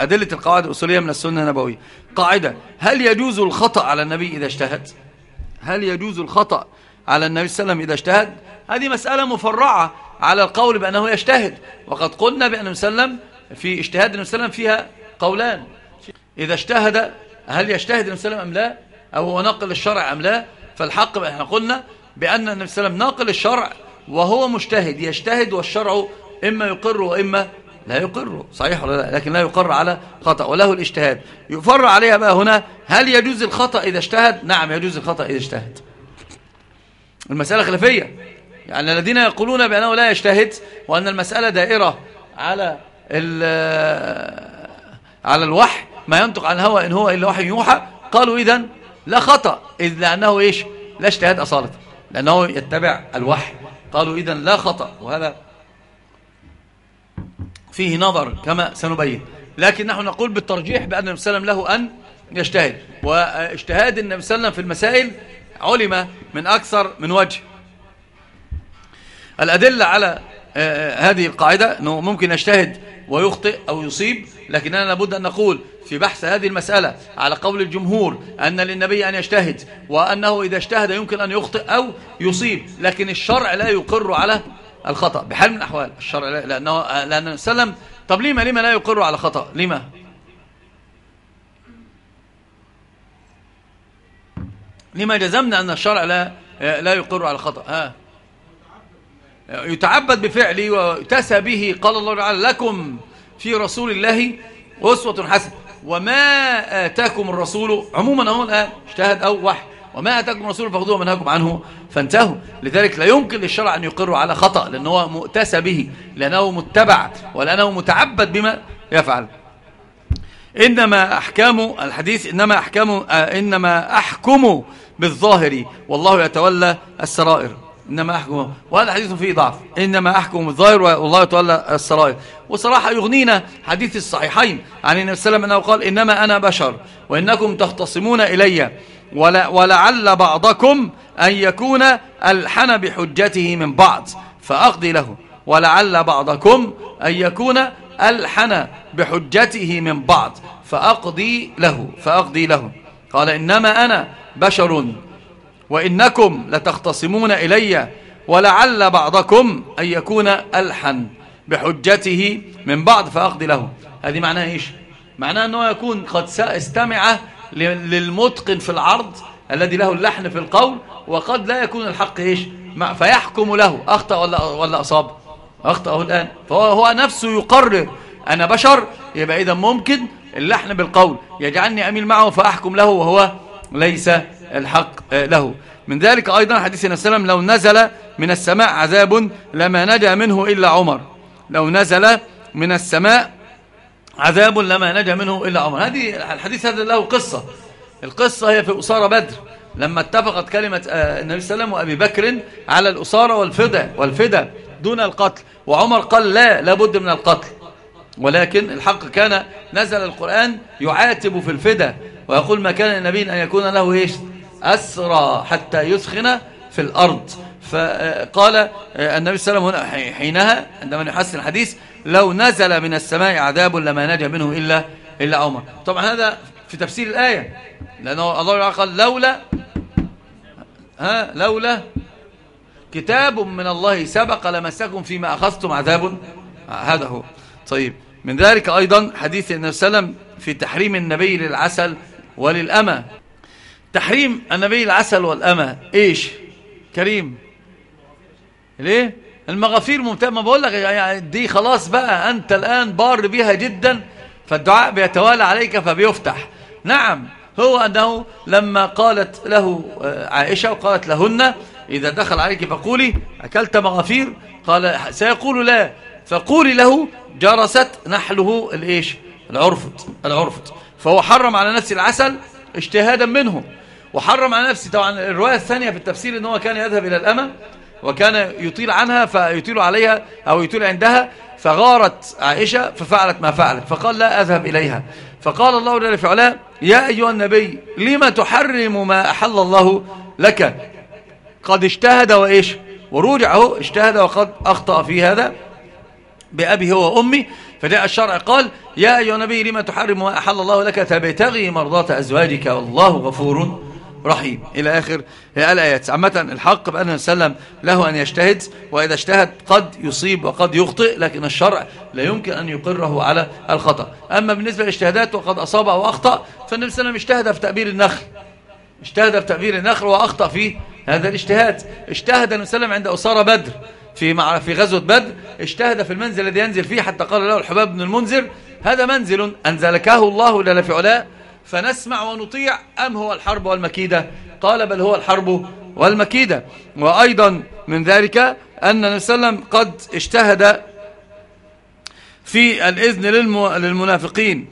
أدلة القواعد الأصولية من السنة النبوية. قاعدة هل يجوز الخطأ على النبي إذا اجتهد؟ هل يجوز الخطأ على النبي صلى الله عليه وسلم إذا اجتهد؟ هذه مسألة مفرعة على القول بأنه يجتهد. وقد قلنا بأن النبي صلى الله عليه وسلم في اجتهاد النبي صلى الله عليه وسلم فيها قولان. إذا اجتهد هل يجتهد النبي صلى الله عليه وسلم أم لا؟ أو هو ناقل الشرع أم لا؟ فالحق إحنا قلنا بأن النبي صلى الله عليه وسلم ناقل الشرع وهو مجتهد. يجتهد والشرع إما يقر وإما لا يقر صحيح ولا لا؟ لكن لا يقر على خطأ وله الاجتهاد. يفر عليها بقى هنا هل يجوز الخطأ إذا اجتهد؟ نعم يجوز الخطأ إذا اجتهد. المسألة خلافية. يعني الذين يقولون بأنه لا يجتهد وأن المسألة دائرة على على الوحي ما ينطق عن الهوى إن هو إلا وحي يوحى قالوا إذن لا خطأ إذ لأنه إيش؟ لا اجتهاد أصالة لأنه يتبع الوحي. قالوا إذن لا خطأ وهذا فيه نظر كما سنبين. لكن نحن نقول بالترجيح بأن النبي صلى الله عليه وسلم له أن يجتهد. واجتهاد النبي صلى الله عليه وسلم في المسائل علم من أكثر من وجه. الأدلة على آه، هذه القاعدة أنه ممكن يجتهد ويخطئ أو يصيب لكننا لابد أن نقول في بحث هذه المسألة على قول الجمهور أن للنبي أن يجتهد وأنه إذا اجتهد يمكن أن يخطئ أو يصيب لكن الشرع لا يقر على الخطأ بحال من الأحوال الشرع. لأنه لأن سلم طب لما لما لا يقر على خطأ؟ لما؟ لما جزمنا أن الشرع لا لا يقر على الخطأ ها. يتعبد بفعله ويتسى به قال الله تعالى لكم في رسول الله أسوة حسنة. وما آتاكم الرسول عموما هو الآن اجتهد أو وحي. وما أتاكم الرسول فخذوه منهاكم عنه فانتهوا. لذلك لا يمكن للشرع أن يقر على خطأ لأنه هو مؤتسى به لأنه متبع ولأنه متعبد بما يفعل. إنما أحكام الحديث إنما أحكام إنما أحكم بالظاهر والله يتولى السرائر. إنما أحكم وهذا حديث فيه ضعف. إنما أحكم بالظاهر والله يتولى السرائر. وصراحة يغنينا حديث الصحيحين عن النبي صلى الله عليه وسلم أنه قال إنما أنا بشر وإنكم تختصمون إلي. ولعل بعضكم أن يكون ألحن بحجته من بعض فأقضي له. ولعل بعضكم أن يكون ألحن بحجته من بعض فأقضي له فأقضي له. قال إنما أنا بشر وإنكم لتختصمون إلي. ولعل بعضكم أن يكون ألحن بحجته من بعض فأقضي له. هذه معناها إيش؟ معناها أنه يكون قد استمع للمتقن في العرض الذي له اللحن في القول وقد لا يكون الحق إيش؟ فيحكم له. أخطأ ولا, ولا أصاب؟ أخطأه الآن. فهو هو نفسه يقرر أنا بشر يبقى إذا ممكن اللحن بالقول. يجعلني أميل معه فأحكم له وهو ليس الحق له. من ذلك أيضا حديث النبي صلى الله عليه وسلم لو نزل من السماء عذاب لما نجا منه إلا عمر. لو نزل من السماء عذاب لما نجا منه إلا عمر هذه الحديث هذا له قصة. القصة هي في أسارة بدر لما اتفقت كلمة آه، النبي صلى الله عليه وسلم وأبي بكر على الأسارة والفدى والفدى دون القتل. وعمر قال لا لابد من القتل. ولكن الحق كان نزل القرآن يعاتب في الفدى ويقول ما كان النبي أن يكون له إيش؟ أسرى حتى يسخن في الأرض. فقال آه، النبي صلى الله عليه وسلم حينها عندما يحسن الحديث لو نزل من السماء عذاب لما نجا منه إلا, إلا عمر. طبعا هذا في تفسير الآية لأنه الله قال لولا ها لولا كتاب من الله سبق لمسكم فيما أخذتم عذاب هذا هو. طيب من ذلك أيضا حديث النبي صلى الله عليه وسلم في تحريم النبي للعسل وللأمة. تحريم النبي العسل والأمة إيش؟ كريم. ليه؟ المغافير ممتاز ما بقول لك يعني دي خلاص بقى أنت الآن بار بها جدا فالدعاء بيتوالى عليك فبيفتح. نعم هو أنه لما قالت له آه، عائشة وقالت لهن إذا دخل عليك فقولي أكلت مغافير؟ قال سيقول لا. فقولي له جرست نحله الإيش؟ العرفت العرفت. فهو حرم على نفسه العسل اجتهادا منه. وحرم على نفسه طبعا. الرواية الثانية في التفسير إن هو كان يذهب إلى الأمة. وكان يطيل عنها فيطيل عليها أو يطيل عندها. فغارت عائشة ففعلت ما فعلت. فقال لا أذهب إليها. فقال الله جل في علاه يا أيها النبي لما تحرم ما أحل الله لك؟ قد اجتهد وإيش؟ ورجع هو اجتهد وقد أخطأ في هذا بأبي هو وأمي فجاء الشرع قال يا أيها النبي لما تحرم ما أحل الله لك؟ تبتغي مرضات أزواجك والله غفور رحيم. إلى آخر الآيات. عامة الحق بأن وسلم له أن يجتهد وإذا اجتهد قد يصيب وقد يخطئ لكن الشرع لا يمكن أن يقره على الخطأ. أما بالنسبة للاجتهادات وقد أصاب أو أخطأ فالنبي صلى الله عليه وسلم اجتهد في تأبير النخل. اجتهد في تأبير النخل وأخطأ في هذا الاجتهاد. اجتهد النبي صلى الله عليه وسلم عند أسارة بدر في في غزوة بدر. اجتهد في المنزل الذي ينزل فيه حتى قال له الحباب بن المنذر هذا منزل أنزلكه الله لنا في علاء فنسمع ونطيع أم هو الحرب والمكيدة؟ قال بل هو الحرب والمكيدة. وأيضا من ذلك أن النبي صلى الله عليه وسلم قد اجتهد في الإذن للمنافقين.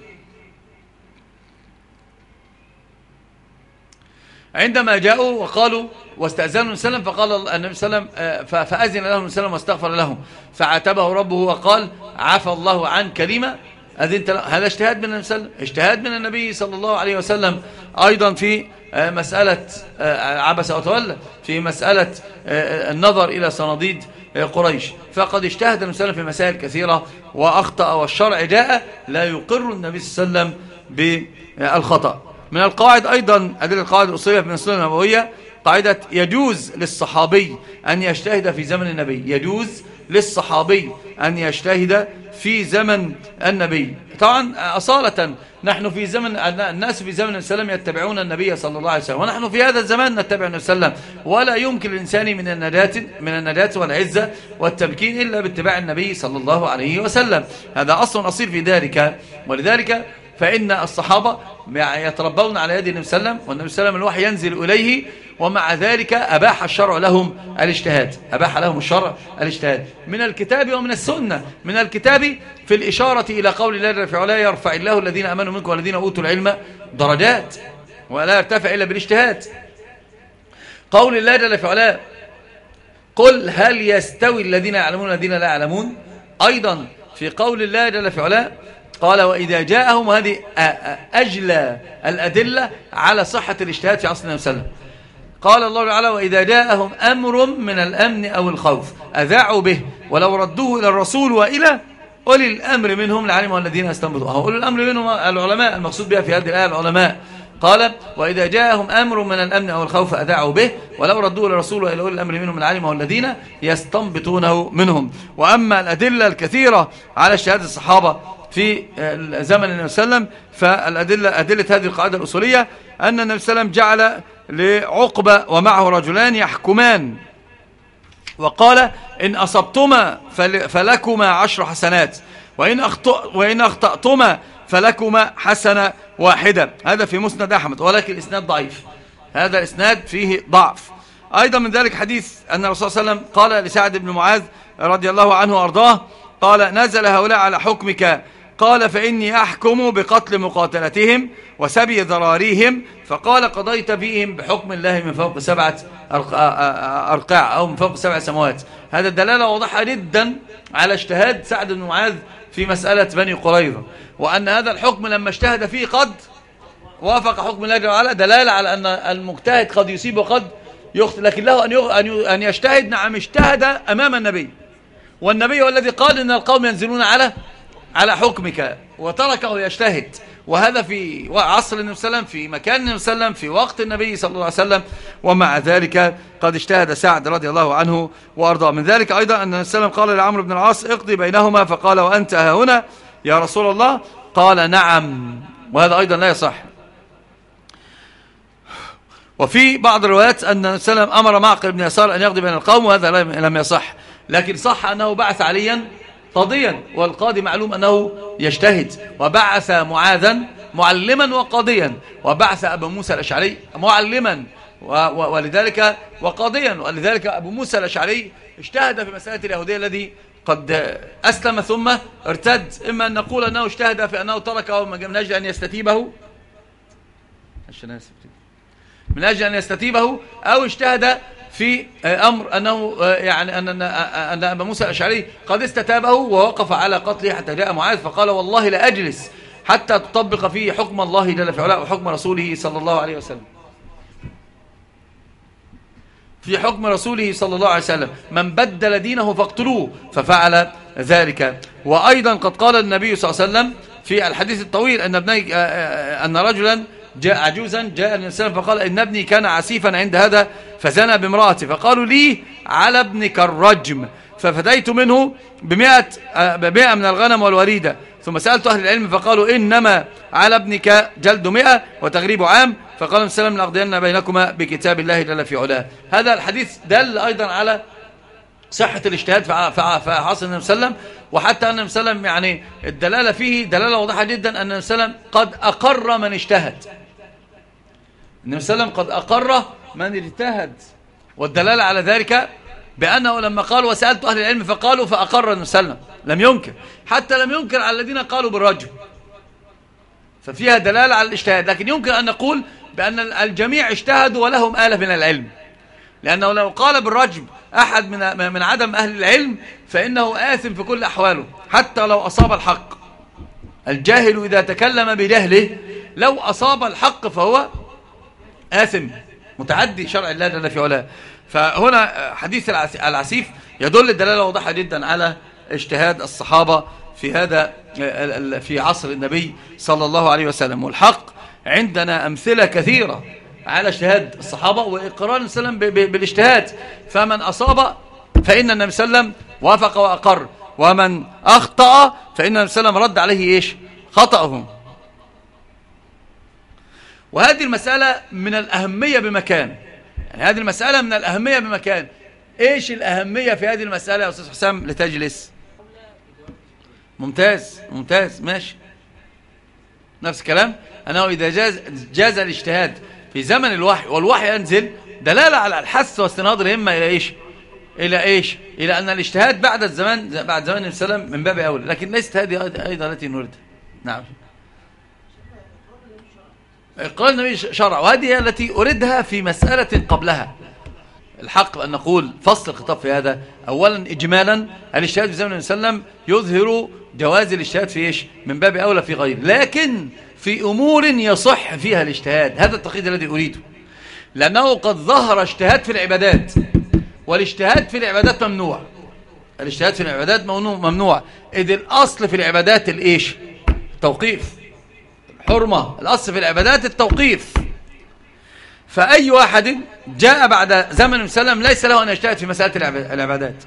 عندما جاءوا وقالوا واستأذنوا النبي صلى الله عليه وسلم فقال النبي صلى الله عليه وسلم آه، فأذن لهم النبي صلى الله عليه وسلم واستغفر لهم فعاتبه ربه وقال عفى الله عن كلمة أذنت هذا اجتهاد من النبي صلى الله عليه وسلم. اجتهاد من النبي صلى الله عليه وسلم. أيضا في آه، مسألة آه، عبس وتولى في مسألة النظر إلى صناديد قريش. فقد اجتهد النبي صلى الله عليه وسلم في مسائل كثيرة وأخطأ والشرع جاء لا يقر النبي صلى الله عليه وسلم بالخطأ. من القواعد أيضا أدلة القواعد الأصولية من السنة النبوية قاعدة يجوز للصحابي أن يجتهد في زمن النبي. يجوز للصحابي أن يجتهد في زمن النبي. طبعا أصالة نحن في زمن الناس في زمن السلام يتبعون النبي صلى الله عليه وسلم ونحن في هذا الزمان نتبع النبي صلى الله عليه وسلم. ولا يمكن للإنسان من النجاة من النجاة والعزة والتمكين إلا باتباع النبي صلى الله عليه وسلم. هذا أصل أصيل في ذلك. ولذلك فإن الصحابة يتربون على يد النبي صلى الله عليه وسلم والنبي صلى الله عليه وسلم الوحي ينزل إليه ومع ذلك أباح الشرع لهم الاجتهاد. أباح لهم الشرع الاجتهاد. من الكتاب ومن السنة. من الكتاب في الإشارة إلى قول الله في علاه يرفع الله الذين أمنوا منكم والذين أوتوا العلم درجات ولا يرتفع إلا بالاجتهاد. قول الله جل في قل هل يستوي الذين يعلمون الذين لا يعلمون؟ أيضا في قول الله جل في علاه قال وإذا جاءهم هذه أجلى الأدلة على صحة الاجتهاد في عصر النبي صلى الله عليه وسلم. قال الله تعالى وإذا جاءهم أمر من الأمن أو الخوف أذاعوا به ولو ردوه إلى الرسول وإلى أولي الأمر منهم لعلموا الذين استنبطوا. أولي الأمر منهم العلماء المقصود بها في هذه الآية العلماء. قال وإذا جاءهم أمر من الأمن أو الخوف أذاعوا به ولو ردوه إلى الرسول وإلى أولي الأمر منهم لعلمه الذين يستنبطونه منهم. وأما الأدلة الكثيرة على شهادة الصحابة في زمن النبي صلى الله عليه وسلم فالأدلة أدلة هذه القاعدة الأصولية أن النبي صلى الله عليه وسلم جعل لعقبة ومعه رجلان يحكمان. وقال إن أصبتما فلكما عشر حسنات. وإن, أخطأ وإن أخطأتما فلكما حسنة واحدة. هذا في مسند أحمد ولكن الإسناد ضعيف. هذا الإسناد فيه ضعف. أيضا من ذلك حديث أن الرسول صلى الله عليه وسلم قال لسعد بن معاذ رضي الله عنه وأرضاه قال نزل هؤلاء على حكمك قال فإني أحكم بقتل مقاتلتهم وسبي ذراريهم فقال قضيت فيهم بحكم الله من فوق سبعة أرقاع أو من فوق سبع سماوات. هذا الدلالة واضحة جدا على اجتهاد سعد بن معاذ في مسألة بني قريظة. وأن هذا الحكم لما اجتهد فيه قد وافق حكم الله تعالى دلالة على أن المجتهد قد يصيب وقد يخطئ لكن له أن يجتهد نعم اجتهد أمام النبي. والنبي هو الذي قال إن القوم ينزلون على على حكمك. وتركه يجتهد. وهذا في عصر النبي صلى الله عليه وسلم في مكان النبي صلى الله عليه وسلم في وقت النبي صلى الله عليه وسلم. ومع ذلك قد اجتهد سعد رضي الله عنه وأرضاه. من ذلك أيضا أن النبي صلى الله عليه وسلم قال لعمرو بن العاص اقضي بينهما فقال وأنت هنا يا رسول الله؟ قال نعم. وهذا أيضا لا يصح. وفي بعض الروايات أن النبي صلى الله عليه وسلم أمر معقل بن يسار أن يقضي بين القوم وهذا لم يصح. لكن صح أنه بعث عليا قاضيا والقاضي معلوم أنه يجتهد. وبعث معاذا معلما وقاضيا. وبعث أبا موسى الأشعري معلما. ولذلك وقاضيا. ولذلك أبو موسى الأشعري اجتهد في مسألة اليهودية الذي قد أسلم ثم ارتد. إما أن نقول أنه اجتهد في أنه تركه من أجل أن يستتيبه. من أجل أن يستتيبه أو اجتهد في أمر أنه يعني أن, أن أبا موسى الأشعري قد استتابه ووقف على قتله حتى جاء معاذ فقال والله لا أجلس حتى تطبق فيه حكم الله جل في علاء وحكم رسوله صلى الله عليه وسلم. في حكم رسوله صلى الله عليه وسلم. من بدل دينه فاقتلوه ففعل ذلك. وأيضا قد قال النبي صلى الله عليه وسلم في الحديث الطويل أن ابني أن رجلا جاء عجوزا جاء النبي صلى الله عليه وسلم فقال إن ابني كان عسيفا عند هذا فزنى بامرأته فقالوا لي على ابنك الرجم. ففديت منه بمئة, بمئة من الغنم والوريدة. ثم سألت أهل العلم فقالوا إنما على ابنك جلد مئة وتغريب عام. فقال السلام لأقضين بينكما بكتاب الله جل في علاه. هذا الحديث دل أيضا على صحة الاجتهاد في عصر النبي صلى الله عليه وسلم. وحتى أن النبي صلى الله عليه وسلم يعني الدلالة فيه دلالة واضحة جدا أن النبي صلى الله عليه وسلم قد أقر من اجتهد. النبي صلى الله عليه وسلم قد أقر من اجتهد. والدلالة على ذلك بأنه لما قال وسألت أهل العلم فقالوا فأقر النبي صلى الله عليه وسلم. لم ينكر. حتى لم ينكر على الذين قالوا بالرجل. ففيها دلالة على الاجتهاد. لكن يمكن أن نقول بأن الجميع اجتهدوا ولهم آلة من العلم. لأنه لو قال بالرجم أحد من من عدم أهل العلم فإنه آثم في كل أحواله. حتى لو أصاب الحق. الجاهل إذا تكلم بجهله لو أصاب الحق فهو آثم متعدي شرع الله جل في علاه. فهنا حديث العسيف يدل دلالة واضحة جدا على اجتهاد الصحابة في هذا في عصر النبي صلى الله عليه وسلم. والحق عندنا أمثلة كثيرة على اجتهاد الصحابة وإقرار السلام بالاجتهاد. فمن أصاب فإن النبي صلى الله عليه وسلم وافق وأقر ومن أخطأ فإن النبي صلى الله عليه وسلم رد عليه إيش؟ خطأه وهذه المسألة من الأهمية بمكان. يعني هذه المسألة من الأهمية بمكان. إيش الأهمية في هذه المسألة يا أستاذ حسام لتجلس؟ ممتاز ممتاز ماشي. نفس الكلام. أنه إذا جاز, جاز الاجتهاد في زمن الوحي والوحي ينزل دلالة على الحث واستنهاض الهمة إلى إيش؟ إلى إيش؟ إلى أن الاجتهاد بعد الزمان بعد زمان السلام من باب أولى. لكن ليست هذه أيضا التي نريدها نعم. قال النبي شرع. وهذه التي أريدها في مسألة قبلها. الحق أن نقول فصل الخطاب في هذا. أولا إجمالا الاجتهاد في زمن النبي صلى الله عليه وسلم يظهر جواز الاجتهاد في إيش؟ من باب أولى في غير لكن في أمور يصح فيها الاجتهاد. هذا التقييد الذي أريده. لأنه قد ظهر اجتهاد في العبادات. والاجتهاد في العبادات ممنوع. الاجتهاد في العبادات ممنوع. إذ الأصل في العبادات الإيش؟ توقيف حرمة الأصل في العبادات التوقيف. فأي واحد جاء بعد زمن وسلم ليس له أن يجتهد في مسألة العبادات.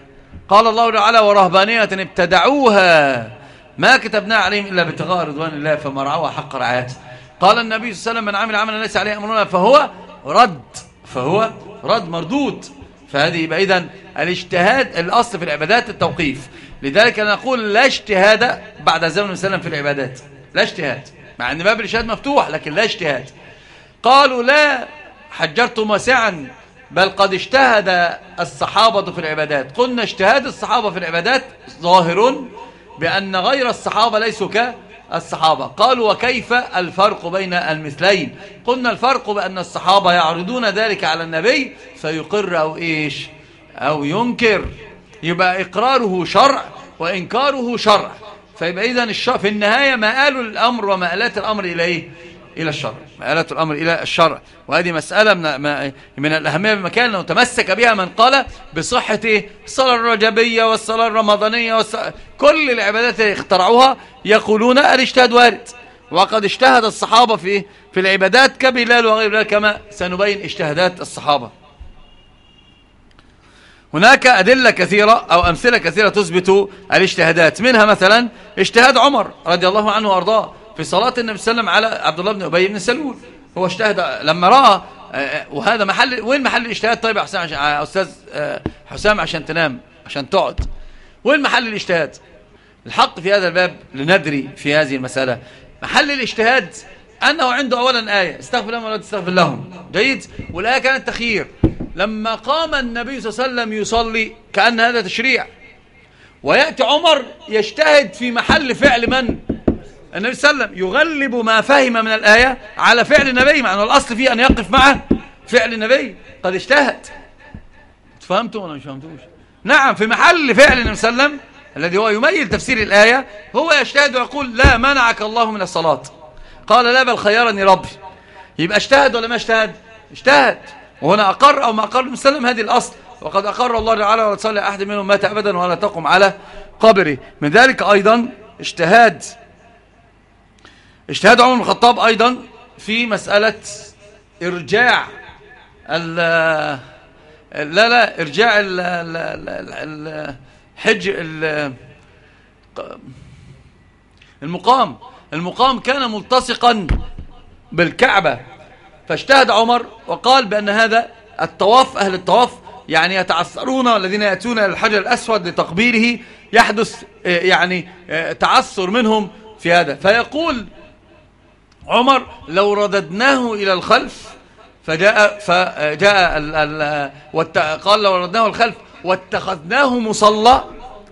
قال الله تعالى ورهبانية ابتدعوها. ما كتبنا عليهم إلا ابتغاء رضوان الله فما رعوها حق رعايته. قال النبي صلى الله عليه وسلم من عمل عملا ليس عليه أمرنا فهو رد فهو رد مردود. فهذه يبقى إذن الاجتهاد الأصل في العبادات التوقيف. لذلك نقول لا اجتهاد بعد زمن وسلم في العبادات. لا اجتهاد. مع أن باب الاجتهاد مفتوح لكن لا اجتهاد. قالوا لا حجرتم واسعا بل قد اجتهد الصحابة في العبادات. قلنا اجتهاد الصحابة في العبادات ظاهر بأن غير الصحابة ليسوا كالصحابة. قالوا وكيف الفرق بين المثلين؟ قلنا الفرق بأن الصحابة يعرضون ذلك على النبي فيقر أو إيش؟ أو ينكر. يبقى إقراره شرع وإنكاره شرع. فيبقى إذن في النهاية مآل الأمر ومآلات الأمر إليه إلى الشرع مآلة الأمر إلى الشرع وهذه مسألة من, من الأهمية بمكان لو تمسك بها من قال بصحة الصلاة الرجبية والصلاة الرمضانية والصلاة كل العبادات اللي اخترعوها يقولون الاجتهاد وارد. وقد اجتهد الصحابة في في العبادات كبلال وغير ذلك كما سنبين اجتهادات الصحابة. هناك أدلة كثيرة أو أمثلة كثيرة تثبت الاجتهادات منها مثلا اجتهاد عمر رضي الله عنه وأرضاه في صلاة النبي صلى الله عليه وسلم على عبد الله بن أبي بن سلول. هو اجتهد لما رأى آه، آه، وهذا محل وين محل الاجتهاد؟ طيب يا حسام عشان آه، أستاذ حسام عشان تنام عشان تقعد. وين محل الاجتهاد؟ الحق في هذا الباب لندري في هذه المسألة. محل الاجتهاد أنه عنده أولا آية استغفر لهم ولا تستغفر لهم. جيد؟ والآية كانت تخيير. لما قام النبي صلى الله عليه وسلم يصلي كأن هذا تشريع. ويأتي عمر يجتهد في محل فعل من؟ النبي صلى الله عليه وسلم. يغلب ما فهم من الآية على فعل النبي مع أنه الأصل فيه أن يقف مع فعل النبي. قد اجتهد. فهمتم ولا مش فهمتوش نعم في محل فعل النبي صلى الله عليه وسلم الذي هو يميل تفسير الآية هو يجتهد ويقول لا منعك الله من الصلاة. قال لا بل خيرني ربي. يبقى اجتهد ولا ما اجتهد؟ اجتهد. وهنا أقر أو ما أقر وسلم هذه الأصل. وقد أقر الله تعالى ولا تصلي أحد منهم مات أبدا ولا تقم على قبره. من ذلك أيضا اجتهاد اجتهاد عمر بن الخطاب أيضا في مسألة إرجاع ال لا لا إرجاع الحج المقام. المقام كان ملتصقا بالكعبة. فاجتهد عمر وقال بأن هذا الطواف أهل الطواف يعني يتعثرون الذين يأتون إلى الحجر الأسود لتقبيله يحدث يعني تعثر منهم في هذا. فيقول عمر لو رددناه إلى الخلف فجاء فجاء ال ال قال لو رددناه الخلف واتخذناه مصلى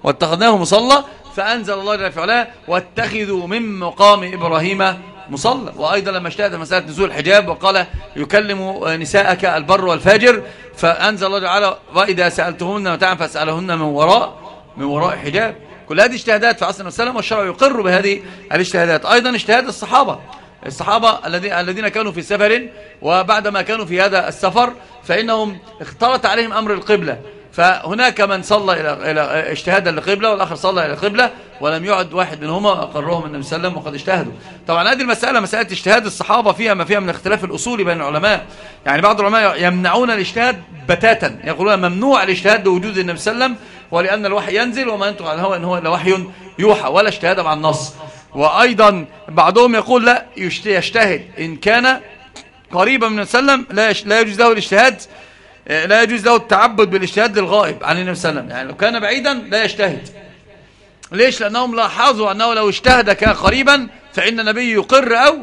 واتخذناه مصلى فأنزل الله جل وعلا واتخذوا من مقام إبراهيم مصلى. وأيضا لما اجتهد مسألة نزول الحجاب وقال يكلم نساءك البر والفاجر فأنزل الله تعالى وإذا سألتهن متاعا فاسألهن من وراء من وراء حجاب. كل هذه اجتهادات في عصر السلام والشرع يقر بهذه الاجتهادات. أيضا اجتهاد الصحابة. الصحابة الذين كانوا في سفر وبعدما كانوا في هذا السفر فإنهم اختلط عليهم أمر القبلة. فهناك من صلى إلى إلى اجتهادا لقبلة والآخر صلى إلى قبلة ولم يعد واحد منهما أقرهم النبي صلى الله عليه وسلم وقد اجتهدوا. طبعا هذه المسألة مسألة اجتهاد الصحابة فيها ما فيها من اختلاف الأصول بين العلماء. يعني بعض العلماء يمنعون الاجتهاد بتاتا يقولون ممنوع الاجتهاد بوجود النبي صلى الله عليه وسلم ولأن الوحي ينزل وما ينطق عن الهوى إن هو إلا وحي يوحى ولا اجتهاد مع النص. وأيضا بعضهم يقول لا يجتهد. إن كان قريبا من وسلم لا لا يجوز له الاجتهاد لا يجوز له التعبد بالإجتهاد للغائب عن النبي صلى الله عليه وسلم. يعني لو كان بعيدا لا يجتهد. ليش؟ لأنهم لاحظوا أنه لو اجتهد كان قريبا فإن النبي يقر أو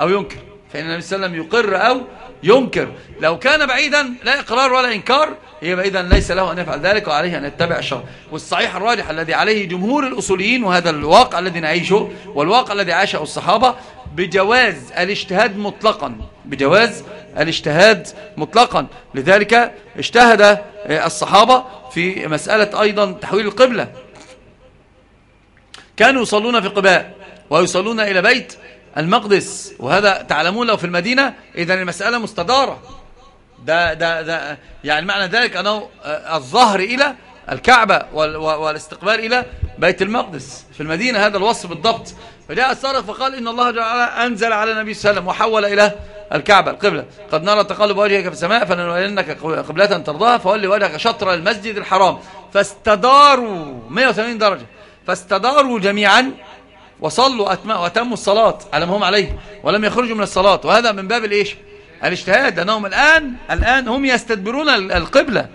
أو ينكر. فإن النبي صلى الله عليه وسلم يقر أو ينكر. لو كان بعيدا لا إقرار ولا إنكار يبقى إذا ليس له أن يفعل ذلك وعليه أن يتبع الشرع. والصحيح الراجح الذي عليه جمهور الأصوليين وهذا الواقع الذي نعيشه والواقع الذي عاشه الصحابة بجواز الاجتهاد مطلقا. بجواز الاجتهاد مطلقا. لذلك اجتهد الصحابة في مسألة أيضا تحويل القبلة. كانوا يصلون في قباء ويصلون إلى بيت المقدس. وهذا تعلمون لو في المدينة. إذا المسألة مستدارة. ده, ده, ده يعني معنى ذلك أنه الظهر إلى الكعبة والاستقبال إلى بيت المقدس. في المدينة هذا الوصف بالضبط. فجاء السارق فقال إن الله جعل أنزل على النبي صلى الله عليه وسلم وحول إلى الكعبة القبلة. قد نرى تقلب وجهك في السماء فلنولنك قبلة ترضاها فولي وجهك شطر المسجد الحرام. فاستداروا. 180 درجة. فاستداروا جميعا وصلوا وأتموا الصلاة على ما هم عليه ولم يخرجوا من الصلاة. وهذا من باب الإيش؟ الاجتهاد. أنهم الآن الآن هم يستدبرون القبلة.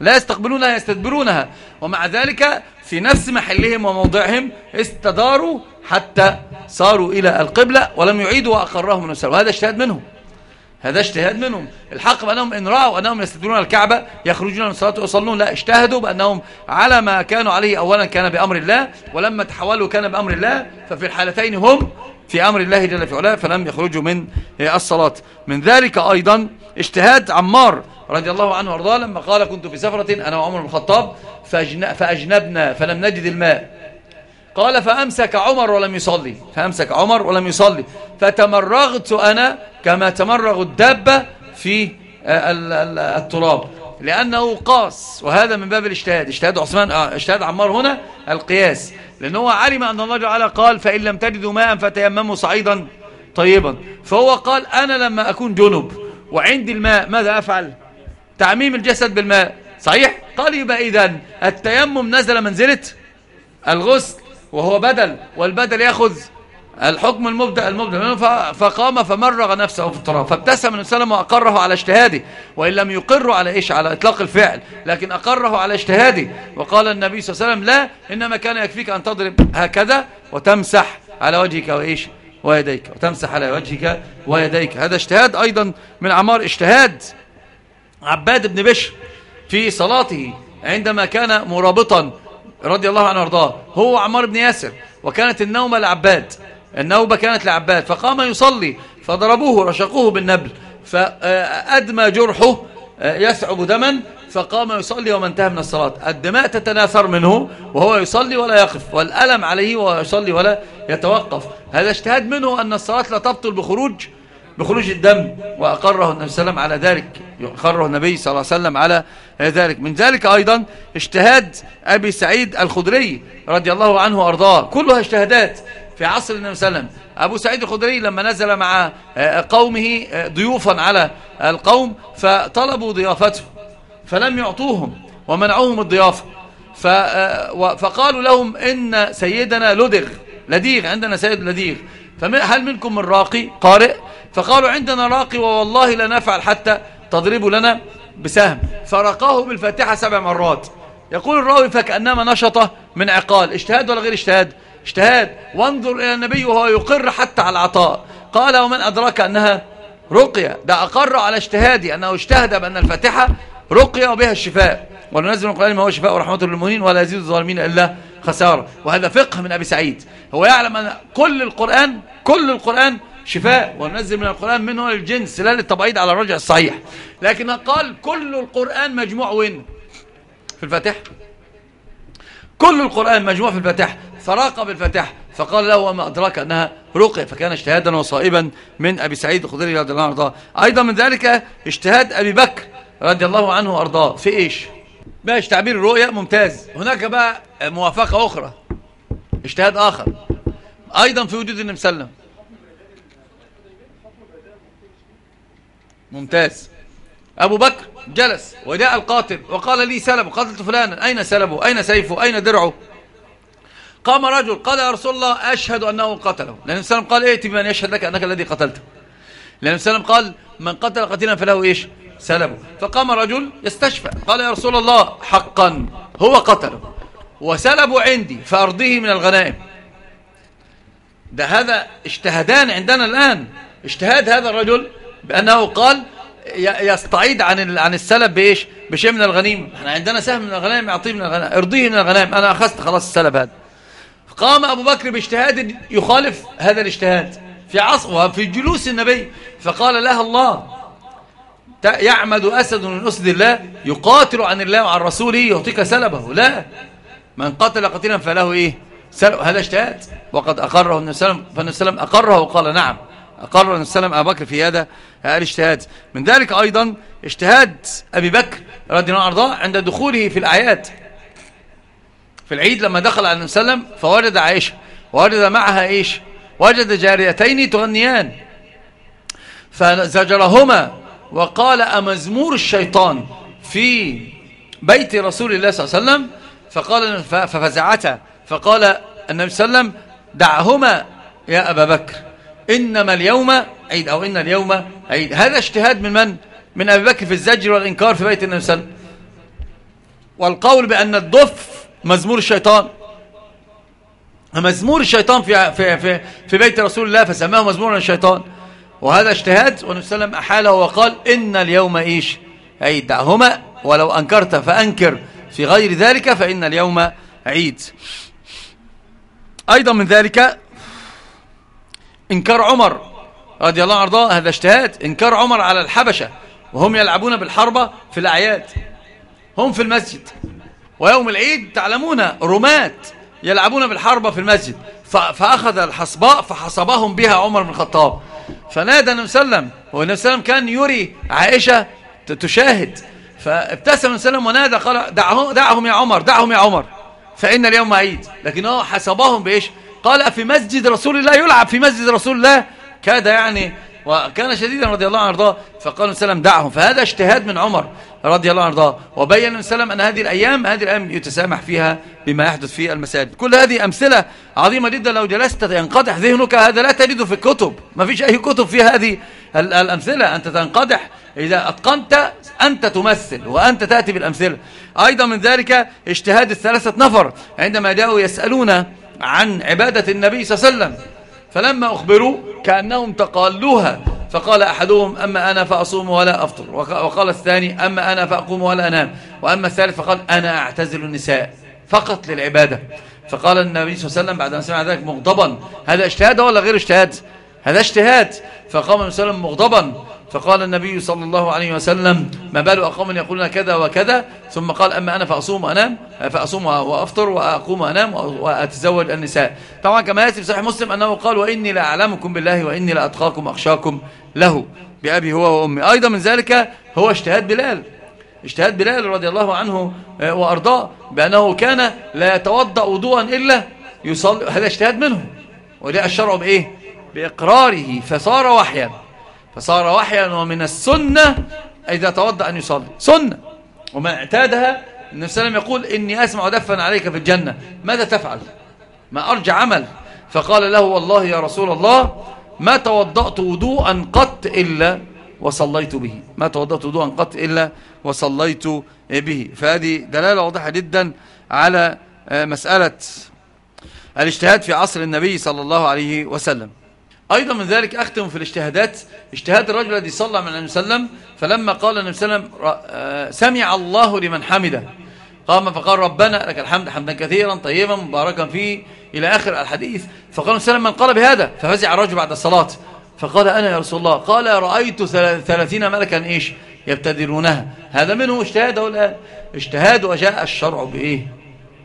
لا يستقبلونها يستدبرونها. ومع ذلك في نفس محلهم وموضعهم استداروا حتى صاروا إلى القبلة ولم يعيدوا وأقرهم من السلام. وهذا اجتهاد منهم. هذا اجتهاد منهم. الحق بأنهم إن رأوا أنهم يستدرون الكعبة يخرجون من الصلاة ويصلون لا اجتهدوا بأنهم على ما كانوا عليه. أولا كان بأمر الله ولما تحولوا كان بأمر الله ففي الحالتين هم في أمر الله جل في علاه فلم يخرجوا من الصلاة. من ذلك أيضا اجتهاد عمار رضي الله عنه وأرضاه لما قال كنت في سفرة أنا وعمر بن الخطاب فأجنبنا فلم نجد الماء. قال فأمسك عمر ولم يصلي. فأمسك عمر ولم يصلي. فتمرغت أنا كما تمرغ الدابة في التراب. لأنه قاس وهذا من باب الاجتهاد. اجتهاد عثمان آه، اجتهاد عمار هنا القياس. لأنه علم أن الله تعالى قال فإن لم تجدوا ماء فتيمموا صعيدا طيبا. فهو قال أنا لما أكون جنب وعندي الماء ماذا أفعل؟ تعميم الجسد بالماء. صحيح؟ قال يبقى إذن التيمم نزل منزلة الغسل. وهو بدل والبدل يأخذ الحكم المبدأ المبدأ فقام فمرغ نفسه في التراب فابتسم النبي صلى الله عليه وسلم وأقره على اجتهاده وإن لم يقره على إيش؟ على إطلاق الفعل لكن أقره على اجتهاده وقال النبي صلى الله عليه وسلم لا إنما كان يكفيك أن تضرب هكذا وتمسح على وجهك وإيش؟ ويديك وتمسح على وجهك ويديك. هذا اجتهاد أيضا من عمار اجتهاد عباد بن بشر في صلاته عندما كان مرابطا رضي الله عنه وارضاه. هو عمار بن ياسر وكانت النومة لعباد. النوبة كانت لعباد فقام يصلي فضربوه رشقوه بالنبل فأدمى جرحه يسعب دما فقام يصلي وما انتهى من الصلاة. الدماء تتناثر منه وهو يصلي ولا يقف والألم عليه وهو يصلي ولا يتوقف. هذا اجتهاد منه أن الصلاة لا تبطل بخروج بخروج الدم وأقره النبي صلى الله عليه وسلم على ذلك أقره النبي صلى الله عليه وسلم على ذلك. من ذلك أيضا اجتهاد أبي سعيد الخدري رضي الله عنه وأرضاه. كلها اجتهادات في عصر النبي صلى الله عليه وسلم. أبو سعيد الخدري لما نزل مع قومه ضيوفا على القوم فطلبوا ضيافته فلم يعطوهم ومنعوهم الضيافة. فقالوا لهم إن سيدنا لدغ لديغ عندنا سيد لديغ. فهل منكم من راقي قارئ؟ فقالوا عندنا راقي ووالله لا نفعل حتى تضربوا لنا بسهم. فرقاه بالفاتحة سبع مرات. يقول الراوي فكأنما نشط من عقال. اجتهاد ولا غير اجتهاد؟ اجتهاد. وانظر إلى النبي وهو يقر حتى على العطاء. قال ومن أدرك أنها رقية؟ ده أقر على اجتهادي أنه اجتهد بأن الفاتحة رقية وبها الشفاء. وننزل من القرآن ما هو شفاء ورحمة للمؤمنين ولا يزيد الظالمين إلا خسارة. وهذا فقه من أبي سعيد. هو يعلم أن كل القرآن كل القرآن شفاء وننزل من القرآن منه للجنس لا للتبعيد على الرجع الصحيح. لكن قال كل القرآن مجموع وين؟ في الفاتحة كل القرآن مجموع في الفاتحة فراقب الفاتحة فقال له وما أدراك أنها رقية. فكان اجتهادا وصائبا من أبي سعيد الخدري رضي الله عنه أيضا من ذلك اجتهاد أبي بكر رضي الله عنه وأرضاه. في إيش؟ ماشي تعبير الرؤية ممتاز. هناك بقى موافقة أخرى. اجتهاد آخر. أيضا في وجود النبي صلى الله عليه وسلم. ممتاز. أبو بكر جلس وداء القاتل وقال لي سلب قتلت فلانا. أين سلبه؟ أين سيفه؟ أين درعه؟ قام رجل قال يا رسول الله أشهد أنه قتله. لأن النبي قال ائت بمن يشهد لك أنك الذي قتلته لأن النبي قال من قتل قتيلا فله إيش؟ سلبه. فقام رجل يستشفى. قال يا رسول الله حقا هو قتله. وسلبه عندي فأرضيه من الغنائم. ده هذا اجتهدان عندنا الآن. اجتهاد هذا الرجل بأنه قال يستعيد عن عن السلب بإيش؟ بشيء من الغنيمة. إحنا عندنا سهم من الغنائم يعطيه من الغنائم ارضيه من الغنائم. أنا أخذت خلاص السلب هذا. قام أبو بكر باجتهاد يخالف هذا الاجتهاد. في عصر وفي جلوس النبي. فقال لها الله يعمد أسد من أسد الله يقاتل عن الله وعن رسوله يعطيك سلبه. لا. من قتل قتيلا فله إيه؟ هذا اجتهاد. وقد أقره النبي صلى الله عليه وسلم أقره وقال نعم. أقر النبي صلى الله عليه وسلم بكر في هذا الاجتهاد. من ذلك أيضا اجتهاد أبي بكر رضي الله عنه عند دخوله في الأعياد في العيد لما دخل على النبي صلى الله عليه وسلم فوجد عائشة ووجد معها إيش؟ وجد جاريتين تغنيان. فزجرهما وقال أمزمور الشيطان في بيت رسول الله صلى الله عليه وسلم؟ فقال ففزعتا. فقال النبي صلى الله عليه وسلم دعهما يا أبا بكر. إنما اليوم عيد أو إن اليوم عيد. هذا اجتهاد من من؟ من أبي بكر في الزجر والإنكار في بيت النبي صلى الله عليه وسلم. والقول بأن الضف مزمور الشيطان. مزمور الشيطان في, في, في, في بيت رسول الله فسماه مزمورا الشيطان. وهذا اجتهاد والنبي صلى الله عليه وسلم أحاله وقال إن اليوم إيش؟ عيد دعهما ولو أنكرت فأنكر. في غير ذلك فإن اليوم عيد. أيضا من ذلك إنكار عمر رضي الله عنه هذا اجتهاد إنكار عمر على الحبشة وهم يلعبون بالحربة في الأعياد هم في المسجد. ويوم العيد تعلمون رمات يلعبون بالحربة في المسجد فأخذ الحصباء فحصبهم بها عمر بن الخطاب. فنادى النبي صلى الله عليه وسلم والنبي صلى الله عليه وسلم كان يري عائشة تشاهد. فابتسم النبي صلى الله عليه وسلم ونادى قال دعهم, دعهم يا عمر دعهم يا عمر فإن اليوم عيد. لكنه حسبهم بإيش؟ قال في مسجد رسول الله يلعب في مسجد رسول الله. كاد يعني وكان شديدا رضي الله عنه فقال سلم دعهم فهذا اجتهاد من عمر رضي الله عنه وبين سلم أن هذه الأيام هذه الأيام يتسامح فيها بما يحدث في المساجد. كل هذه أمثلة عظيمة جدا. لو جلست ينقدح ذهنك هذا لا تجده في الكتب ما فيش أي كتب في هذه الأمثلة. أنت تنقدح. إذا أتقنت أنت تمثل وأنت تأتي بالأمثلة. أيضا من ذلك اجتهاد الثلاثة نفر. عندما جاءوا يسألون عن عبادة النبي صلى الله عليه وسلم. فلما أخبروا كأنهم تقالوها فقال أحدهم أما أنا فأصوم ولا أفطر. وقال الثاني أما أنا فأقوم ولا أنام. وأما الثالث فقال أنا أعتزل النساء فقط للعبادة. فقال النبي صلى الله عليه وسلم بعد أن سمع ذلك مغضبا هذا اجتهاد ولا غير اجتهاد؟ هذا اجتهاد. فقام النبي صلى الله عليه وسلم مغضبا. فقال النبي صلى الله عليه وسلم ما بال أقوم يقولون كذا وكذا؟ ثم قال أما أنا فأصوم وأنام فأصوم وأفطر وأقوم وأنام وأتزوج النساء. طبعا كما يأتي في صحيح مسلم أنه قال وإني لأعلمكم بالله وإني لأتقاكم أخشاكم له بأبي هو وأمي. أيضا من ذلك هو اجتهاد بلال. اجتهاد بلال رضي الله عنه آه، وأرضاه بأنه كان لا يتوضأ وضوءا إلا يصلي. هذا اجتهاد منه. وجاء الشرع بإيه؟ بإقراره. فصار وحيا. فصار وحيا ومن السنة إذا توضأ أن يصلي. سنة. ومن اعتادها النبي صلى الله عليه وسلم يقول إني أسمع دفا عليك في الجنة. ماذا تفعل؟ ما أرجع عمل. فقال له والله يا رسول الله ما توضأت وضوءا قط إلا وصليت به. ما توضأت وضوءا قط إلا وصليت به. فهذه دلالة واضحة جدا على آه، مسألة الاجتهاد في عصر النبي صلى الله عليه وسلم. أيضا من ذلك أختم في الاجتهادات اجتهاد الرجل الذي صلى من النبي صلى الله عليه وسلم فلما قال النبي صلى الله عليه وسلم آه، سمع الله لمن حمده. قام فقال ربنا لك الحمد حمدا كثيرا طيبا مباركا فيه إلى آخر الحديث. فقال النبي صلى الله عليه وسلم من قال بهذا؟ ففزع الرجل بعد الصلاة. فقال أنا يا رسول الله قال رأيت ثلاثين ملكا إيش؟ يبتدرونها هذا منه اجتهاده الآن. اجتهاد وجاء الشرع بإيه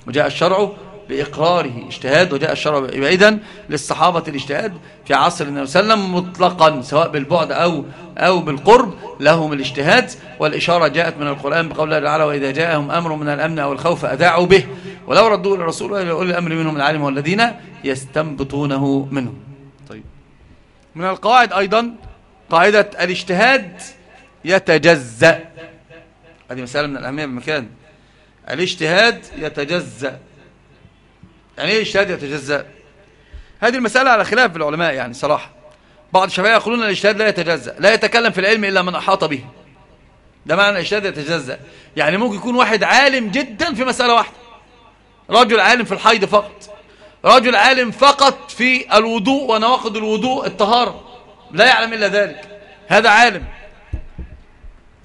وجاء الشرع بإقراره. اجتهاد وجاء الشرع بعيدا للصحابة الاجتهاد في عصر النبي صلى الله عليه وسلم مطلقا سواء بالبعد أو, أو بالقرب لهم الاجتهاد. والإشارة جاءت من القرآن بقول الله تعالى وإذا جاءهم أمر من الأمن أو الخوف أذاعوا به. ولو ردوا للرسول وإلى الأمر منهم العالم والذين يستنبطونه منهم. طيب. من القواعد أيضا قاعدة الاجتهاد يتجزأ. هذه مسألة من الأهمية بمكان. الاجتهاد يتجزأ. يعني إيه الاجتهاد يتجزأ؟ هذه المسألة على خلاف في العلماء يعني صراحة. بعض الشباب يقولون الاجتهاد لا يتجزأ لا يتكلم في العلم إلا من أحاط به. ده معنى الاجتهاد يتجزأ. يعني ممكن يكون واحد عالم جدا في مسألة واحدة. رجل عالم في الحيض فقط. رجل عالم فقط في الوضوء ونواقض الوضوء الطهارة. لا يعلم إلا ذلك. هذا عالم.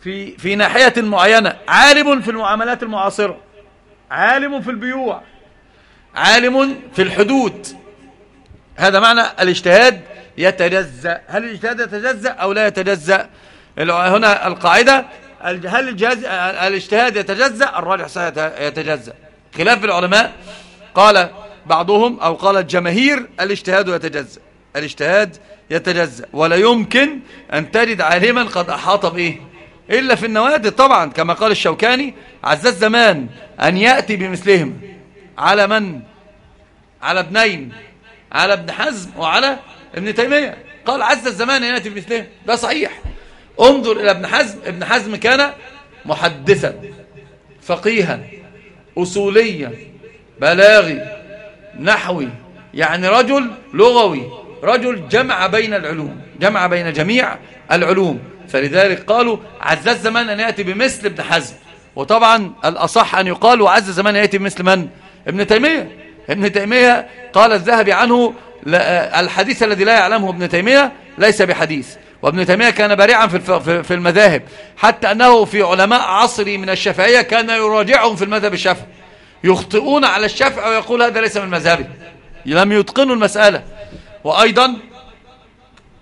في في ناحية معينة عالم في المعاملات المعاصرة. عالم في البيوع. عالم في الحدود. هذا معنى الاجتهاد يتجزأ. هل الاجتهاد يتجزأ أو لا يتجزأ؟ هنا القاعدة هل الاجتهاد يتجزأ؟ الراجح يتجزأ. خلاف العلماء قال بعضهم أو قال الجماهير الاجتهاد يتجزأ. الاجتهاد يتجزأ. ولا يمكن أن تجد عالما قد أحاط بإيه. إلا في النوادر طبعا كما قال الشوكاني عز الزمان أن يأتي بمثلهم. على من؟ على ابنين على ابن حزم وعلى ابن تيمية. قال عز الزمان يأتي بمثلهم. ده صحيح. انظر إلى ابن حزم. ابن حزم كان محدثا فقيها أصوليا بلاغي نحوي يعني رجل لغوي. رجل جمع بين العلوم جمع بين جميع العلوم. فلذلك قالوا عز الزمان أن يأتي بمثل ابن حزم. وطبعا الأصح أن يقال وعز الزمان يأتي بمثل من؟ ابن تيمية. ابن تيمية قال الذهبي عنه الحديث الذي لا يعلمه ابن تيمية ليس بحديث. وابن تيمية كان بارعا في المذاهب. حتى أنه في علماء عصري من الشافعية كان يراجعهم في المذهب الشافعي. يخطئون على الشافعي ويقول هذا ليس من مذهبه لم يتقنوا المسألة. وأيضا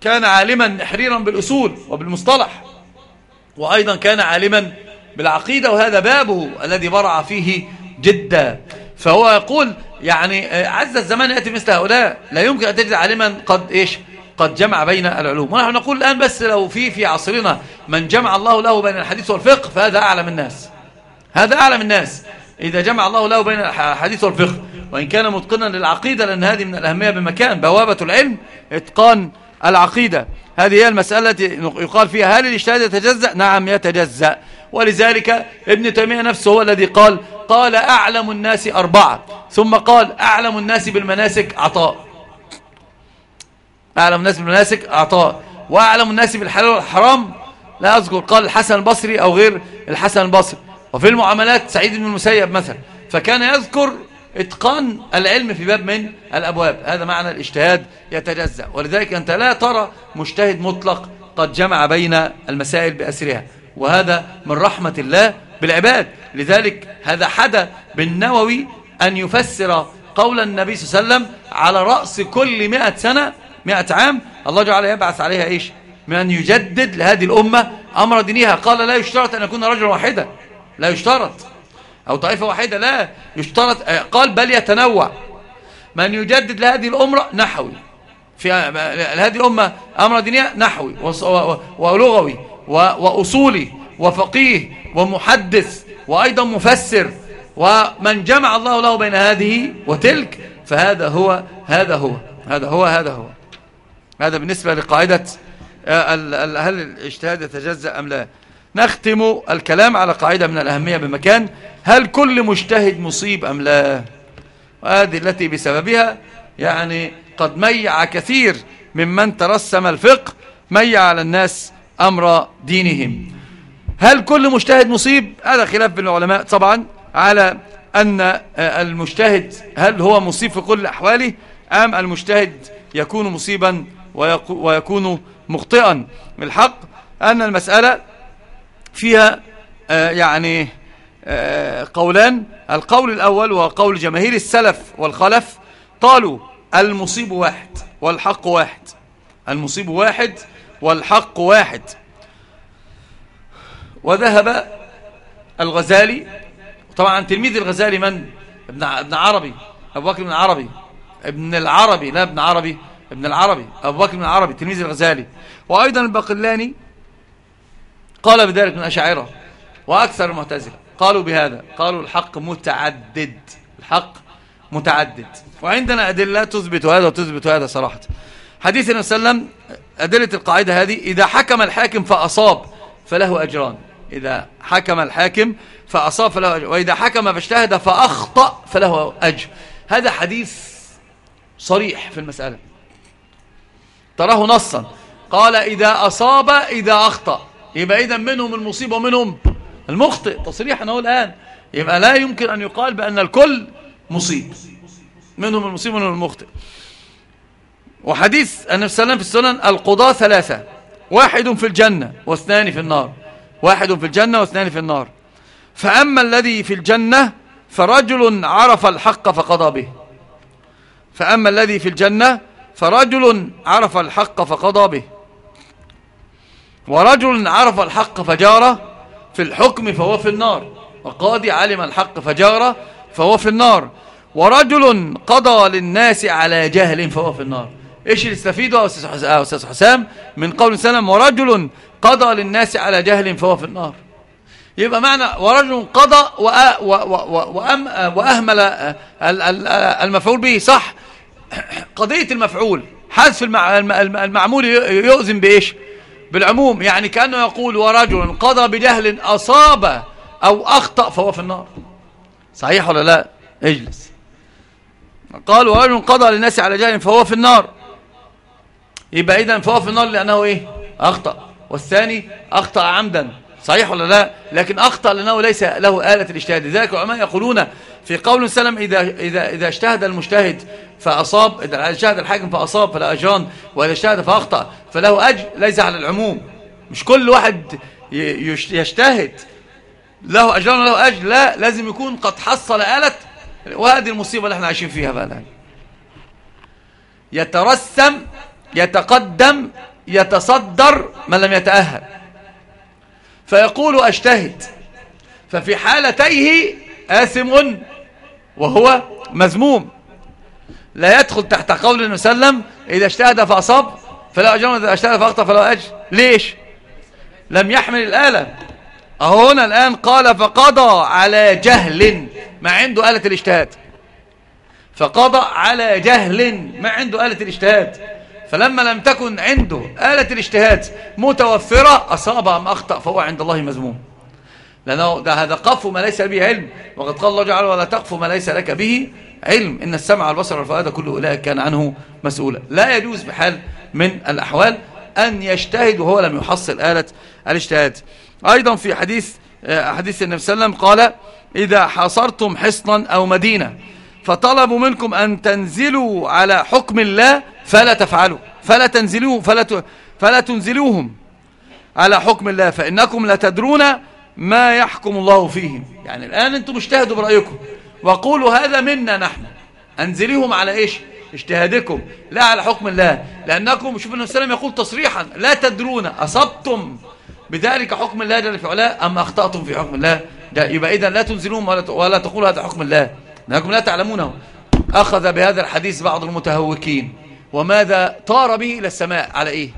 كان عالما نحريرا بالأصول وبالمصطلح. وأيضا كان عالما بالعقيدة. وهذا بابه الذي برع فيه جدا فهو يقول يعني عز الزمان يأتي مثل هؤلاء لا يمكن أن تجد عالما قد إيش؟ قد جمع بين العلوم. ونحن نقول الآن بس لو في في عصرنا من جمع الله له بين الحديث والفقه فهذا أعلم الناس. هذا أعلم الناس. إذا جمع الله له بين الحديث والفقه وإن كان متقنا للعقيدة لأن هذه من الأهمية بمكان بوابة العلم إتقان العقيدة. هذه هي المسألة التي يقال فيها هل الاجتهاد يتجزأ؟ نعم يتجزأ. ولذلك ابن تيمية نفسه هو الذي قال قال أعلم الناس أربعة ثم قال أعلم الناس بالمناسك عطاء. أعلم الناس بالمناسك عطاء. وأعلم الناس بالحلال والحرام لا أذكر قال الحسن البصري أو غير الحسن البصري. وفي المعاملات سعيد بن المسيب مثلا فكان يذكر إتقان العلم في باب من؟ الأبواب. هذا معنى الاجتهاد يتجزأ. ولذلك أنت لا ترى مجتهد مطلق قد جمع بين المسائل بأسرها. وهذا من رحمة الله بالعباد. لذلك هذا حدا بالنووي أن يفسر قول النبي صلى الله عليه وسلم على رأس كل مئة سنة مئة عام. الله جعل يبعث عليها إيش؟ من يجدد لهذه الأمة أمر دينها. قال لا يشترط أن يكون رجلا واحدا لا يشترط. أو طائفة واحدة لا يشترط. قال بل يتنوع. من يجدد لهذه الأمة نحوي. في هذه الأمة أمر دينية نحوي. ولغوي. وأصولي وفقيه ومحدث وأيضا مفسر ومن جمع الله له بين هذه وتلك فهذا هو هذا هو هذا هو هذا هو. هذا بالنسبة لقاعدة آه، هل الاجتهاد يتجزأ أم لا؟ نختم الكلام على قاعدة من الأهمية بمكان هل كل مجتهد مصيب أم لا؟ وهذه التي بسببها يعني قد ميع كثير ممن ترسم الفقه ميع على الناس أمر دينهم. هل كل مجتهد مصيب؟ هذا خلاف بين العلماء طبعا على أن المجتهد هل هو مصيب في كل أحواله أم المجتهد يكون مصيبا ويكون مخطئا. الحق أن المسألة فيها آه، يعني آه، قولان. القول الأول وقول جماهير السلف والخلف قالوا المصيب واحد والحق واحد. المصيب واحد والحق واحد. وذهب الغزالي طبعا تلميذ الغزالي من؟ ابن ابن عربي أبو بكر بن عربي. ابن العربي لا ابن عربي ابن العربي أبو بكر بن عربي تلميذ الغزالي. وأيضا الباقلاني قال بذلك من أشاعرة وأكثر المعتزلة. قالوا بهذا قالوا الحق متعدد الحق متعدد. وعندنا أدلة تثبت هذا وتثبت هذا صراحة. حديث النبي صلى الله عليه وسلم أدلة القاعدة هذه إذا حكم الحاكم فأصاب فله أجران. إذا حكم الحاكم فأصاب فله أجر. وإذا حكم فاجتهد فأخطأ فله أجر. هذا حديث صريح في المسألة. تراه نصا. قال إذا أصاب إذا أخطأ. يبقى إذا منهم المصيبة ومنهم المخطئ. تصريحا هو الآن. يبقى لا يمكن أن يقال بأن الكل مصيب. منهم المصيب ومنهم المخطئ. وحديث النبي صلى الله عليه وسلم في السنن القضاء ثلاثة واحد في الجنة واثنان في النار واحد في الجنة واثنان في النار. فأما الذي في الجنة فرجل عرف الحق فقضى به. فأما الذي في الجنة فرجل عرف الحق فقضى به. ورجل عرف الحق فجار في الحكم فهو في النار. وقاضي علم الحق فجار فهو في النار. ورجل قضى للناس على جهل فهو في النار. إيش اللي استفيده أستاذ حسام؟ من قول سلم ورجل قضى للناس على جهل فهو في النار. يبقى معنى ورجل قضى وأهمل المفعول به. صح. قضية المفعول حذف المعمول يؤذن بإيش؟ بالعموم. يعني كأنه يقول ورجل قضى بجهل أصاب أو أخطأ فهو في النار. صحيح ولا لا؟ اجلس. قال ورجل قضى للناس على جهل فهو في النار. يبقى إذن فهو في النار لأنه إيه؟ أخطأ. والثاني أخطأ عمدا. صحيح ولا لا؟ لكن أخطأ لأنه ليس له آلة الاجتهاد. لذلك العلماء يقولون في قول سلم إذا, إذا, إذا اجتهد المجتهد فأصاب إذا اجتهد الحاكم فأصاب فلا أجران. وإذا اجتهد فأخطأ. فله أجر ليس على العموم. مش كل واحد يجتهد. له أجران وله أجر. لا لازم يكون قد حصل آلة. وهذه المصيبة اللي إحنا عايشين فيها بقى الآن. يترسم يتقدم يتصدر من لم يتأهل. فيقول أجتهد. ففي حالتيه آثم وهو مذموم. لا يدخل تحت قول النبي صلى الله عليه وسلم إذا اجتهد فأصاب فلا أجر إذا اجتهد فأخطأ فلا أجر. ليش؟ لم يحمل الآلة. أهو هنا الآن قال فقضى على جهل ما عنده آلة الاجتهاد. فقضى على جهل ما عنده آلة الاجتهاد. فلما لم تكن عنده آلة الاجتهاد متوفرة أصاب أم أخطأ فهو عند الله مذموم. لأنه ده هذا قف ما ليس به علم. وقد قال الله جعل ولا تقف ما ليس لك به علم. إن السمع والبصر والفؤاد كل أولئك كان عنه مسؤولا. لا يجوز بحال من الأحوال أن يجتهد وهو لم يحصل آلة الاجتهاد. أيضا في حديث آه، حديث النبي صلى الله عليه وسلم قال إذا حصرتم حصنا أو مدينة فطلبوا منكم أن تنزلوا على حكم الله فلا تفعلوا. فلا تنزلوه فلا, فلا تنزلوهم على حكم الله فإنكم لا تدرون ما يحكم الله فيهم. يعني الآن أنتم اجتهدوا برأيكم وقولوا هذا منا نحن. أنزليهم على إيش؟ اجتهادكم لا على حكم الله. لأنكم شوف النبي وسلم يقول تصريحا لا تدرون أصبتم بذلك حكم الله جل في علاه أم أخطأتم في حكم الله؟ ده يبقى إذا لا تنزلون ولا, ولا تقولوا هذا حكم الله. لأنكم لا تعلمونه. أخذ بهذا الحديث بعض المتهوكين. وماذا طار به إلى السماء؟ على إيه؟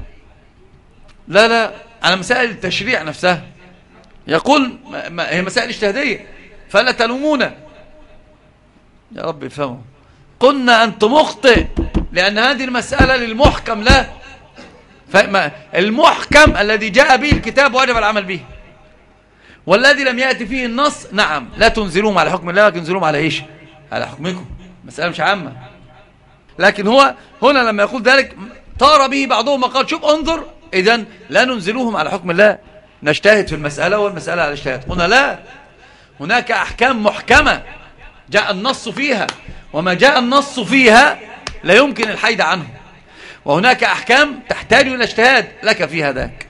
لا لا على مسائل التشريع نفسها يقول هي مسائل اجتهادية. فلا تلومونا يا رب افهموا قلنا أنت مخطئ لأن هذه المسألة للمحكم لا. المحكم الذي جاء به الكتاب وجب العمل به. والذي لم يأتي فيه النص نعم لا تنزلوهم على حكم الله لكن تنزلوهم على إيش؟ على حكمكم. مسألة مش عامة. لكن هو هنا لما يقول ذلك طار به بعضهم قال شوف انظر إذن لا ننزلوهم على حكم الله. نجتهد في المسألة والمسألة على الاجتهاد. هنا لا. هناك أحكام محكمة جاء النص فيها وما جاء النص فيها لا يمكن الحيد عنه. وهناك أحكام تحتاج إلى اجتهاد. لك فيها ذاك.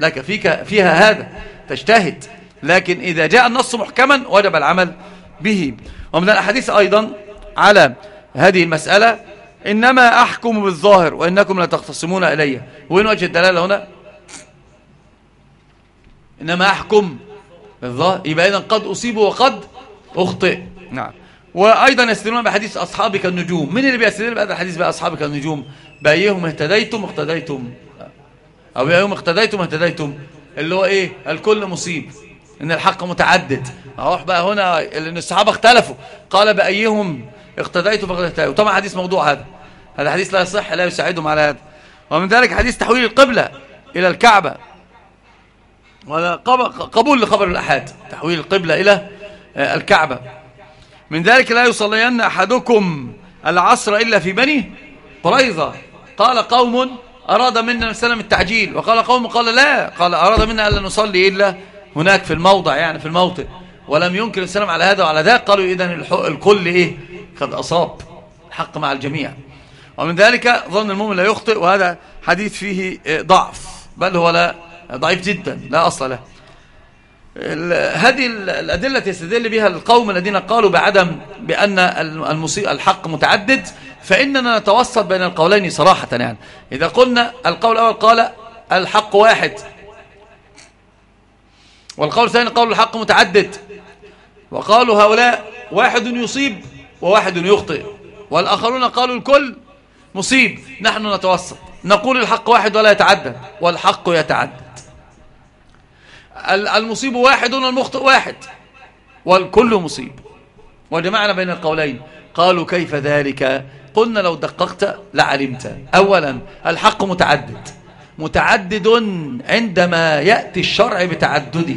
لك فيك فيها هذا. تجتهد. لكن إذا جاء النص محكما وجب العمل به. ومن الأحاديث أيضا على هذه المسألة إنما أحكم بالظاهر وإنكم لا تختصمون إلي. وين وجه الدلالة هنا؟ إنما أحكم بالظاهر. يبقى إذن قد أصيب وقد أخطئ. نعم. وأيضا يستدلون بحديث أصحابك النجوم. من اللي بيستدل بهذا الحديث بأصحابك النجوم؟ بأيهم اهتديتم اقتديتم أو بأيهم اقتديتم اهتديتم اللي هو إيه؟ الكل مصيب. إن الحق متعدد. أروح بقى هنا لأن الصحابة اختلفوا. قال بأيهم اقتديتم فقد اهتديتم طبعا حديث موضوع هذا. هذا حديث لا يصح لا يساعدهم على هذا. ومن ذلك حديث تحويل القبلة إلى الكعبة. وهذا قبول لخبر الأحاد. تحويل القبلة إلى آه، الكعبة. من ذلك لا يصلين أحدكم العصر إلا في بني قريظة. قال قوم أراد منا نسلم التعجيل. وقال قوم قال لا. قال أراد منا ألا نصلي إلا هناك في الموضع يعني في الموطن. ولم ينكر السلام على هذا وعلى ذاك. قالوا إذن الكل إيه؟ قد أصاب. الحق مع الجميع. ومن ذلك ظن المؤمن لا يخطئ. وهذا حديث فيه ضعف. بل هو لا ضعيف جدا. لا أصل له. هذه الأدلة يستدل بها القوم الذين قالوا بعدم بأن الحق متعدد. فإننا نتوسط بين القولين صراحة يعني. إذا قلنا القول الأول قال الحق واحد. والقول الثاني قول الحق متعدد. وقالوا هؤلاء واحد يصيب وواحد يخطئ. والآخرون قالوا الكل مصيب. نحن نتوسط. نقول الحق واحد ولا يتعدد. والحق يتعدد. المصيب واحد والمخطئ واحد. والكل مصيب. وجمعنا بين القولين. قالوا كيف ذلك؟ قلنا لو دققت لعلمت. أولا الحق متعدد. متعدد عندما يأتي الشرع بتعدده.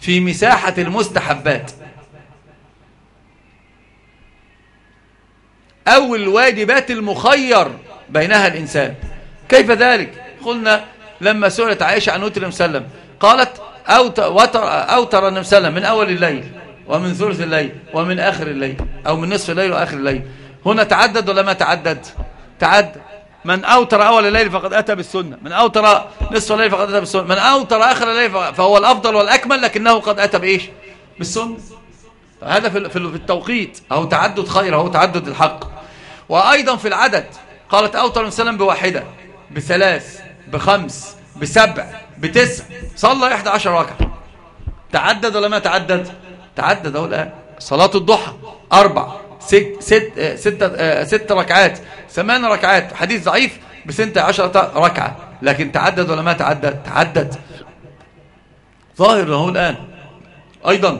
في مساحة المستحبات. أو الواجبات المخير بينها الإنسان. كيف ذلك؟ قلنا لما سئلت عائشة عن وتر مسلم قالت أوتر النبي صلى من أول الليل ومن ثلث الليل ومن آخر الليل أو من نصف الليل وآخر الليل. هنا تعدد ولا ما تعدد؟ تعدد من أوتر أول الليل فقد أتى بالسنة. من أوتر نصف الليل فقد أتى بالسنة. من أوتر آخر الليل فهو الأفضل والأكمل لكنه قد أتى بإيش؟ بالسنة. هذا في التوقيت. أو تعدد خير أو تعدد الحق. وأيضا في العدد. قالت أوتر سلم بواحدة بثلاث بخمس بسبع بتسع. صلى 11 ركعة. تعدد ولا ما تعدد؟ تعدد أهو الآن. صلاة الضحى أربع. ست, ست, ست, ست ركعات ثمان ركعات. حديث ضعيف بسنت عشرة ركعة. لكن تعدد ولا ما تعدد؟ تعدد. ظاهر اهو الآن. أيضا.